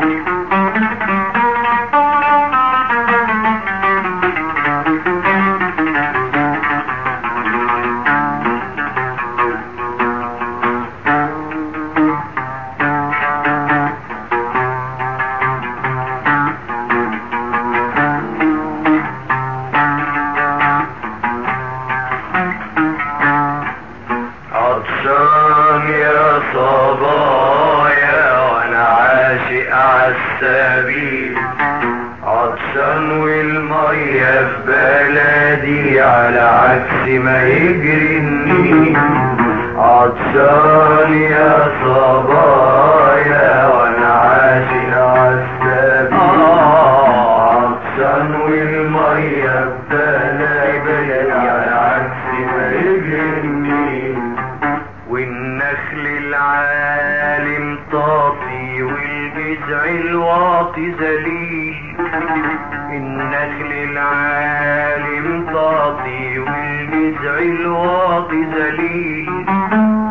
Thank you. عالسبيل عطشان والمية في بلدي على عكس ما يجري النيل عطشان يا صبايا وأنا عاشق عالسبيل عطشان والمية في بلدي على عكس ما يجري النيل والنخل العالم طافي والجذع الواطي ذليل النخل العالم طافي والجذع الواطي ذليل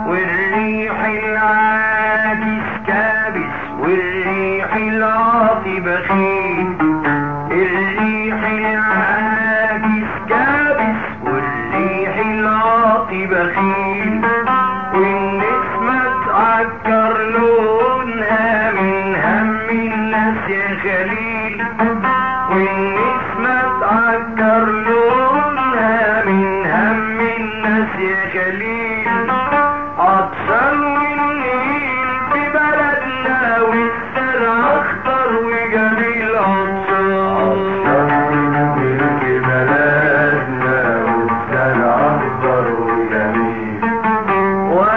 والريح العاكس كابس. والريح العاطي بخيل الريح العاكس كابس. والريح العاطي بخيل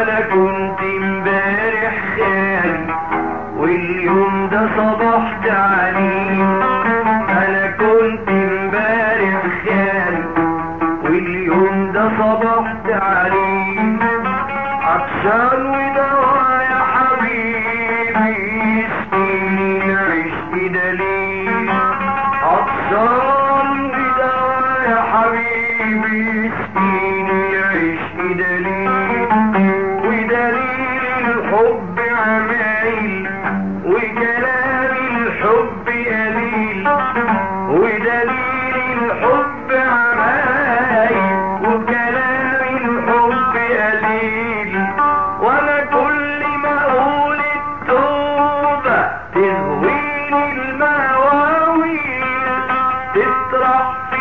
وأنا كنت امبارح خالي واليوم ده صبحت عليه أنا كنت امبارح خالي واليوم ده صبحت عليه عطشان ودوا يا حبيبي يسقيني العشق دليل. عطشان ودوا يا حبيبي يسقيني العشق دليل.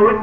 ഒരു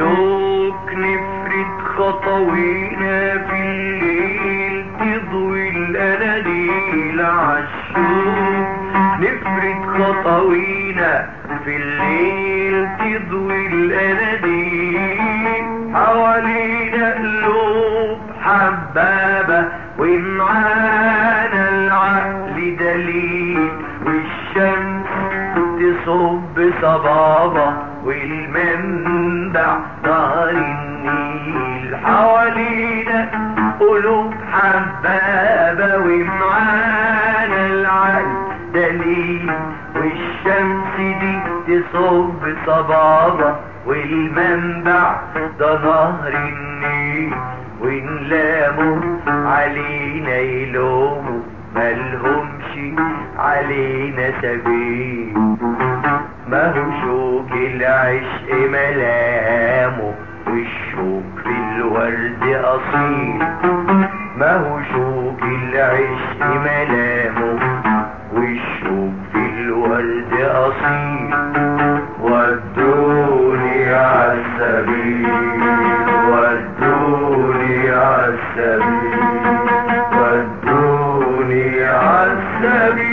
عالشوك نفرد خطوينا في الليل تضوي الاناديل عالشوك نفرد خطوينا في الليل تضوي الاناديل حوالينا قلوب حبابة ومعانا تصب صبابة والمنبع نهر النيل. حوالينا قلوب حبابة ومعانا العقل دليل والشمس دي تصب صبابة والمنبع ده نهر النيل. ونلاموا علينا يلوموا ملهمش علينا سبيل. مهشوك العشق ملامه والشوك في الورد أصيل. مهشوك العشق ملامه؟ والشوك في الورد أصيل. ودوني عالسبيل ودوني عالسبيل ودوني السبيل.